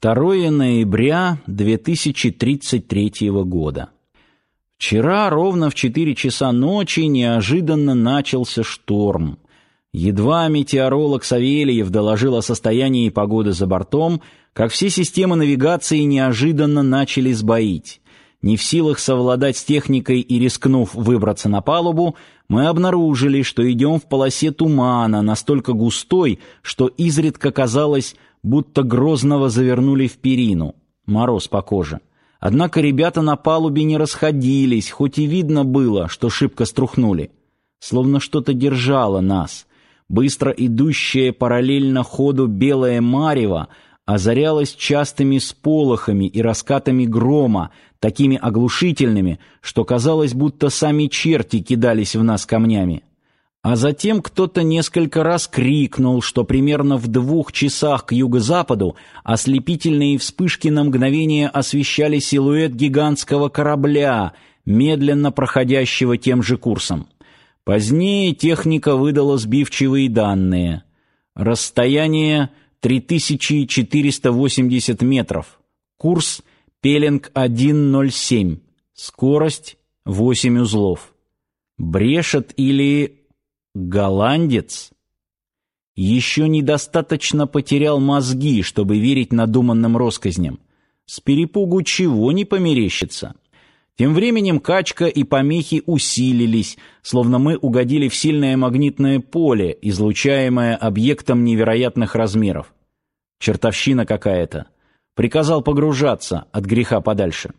2 ноября 2033 года. Вчера ровно в 4 часа ночи неожиданно начался шторм. Едва метеоролог Савельев доложил о состоянии погоды за бортом, как все системы навигации неожиданно начали сбоить. Не в силах совладать с техникой и рискнув выбраться на палубу, мы обнаружили, что идем в полосе тумана, настолько густой, что изредка казалось, будто Грозного завернули в перину. Мороз по коже. Однако ребята на палубе не расходились, хоть и видно было, что шибко струхнули. Словно что-то держало нас. Быстро идущее параллельно ходу белое марево озарялось частыми сполохами и раскатами грома, такими оглушительными, что казалось, будто сами черти кидались в нас камнями. А затем кто-то несколько раз крикнул, что примерно в двух часах к юго-западу ослепительные вспышки на мгновение освещали силуэт гигантского корабля, медленно проходящего тем же курсом. Позднее техника выдала сбивчивые данные. Расстояние 3480 метров. Курс Пеленг 107. Скорость 8 узлов. Брешет или Голландец еще недостаточно потерял мозги, чтобы верить надуманным россказням. С перепугу чего не померещится. Тем временем качка и помехи усилились, словно мы угодили в сильное магнитное поле, излучаемое объектом невероятных размеров. Чертовщина какая-то. Приказал погружаться от греха подальше.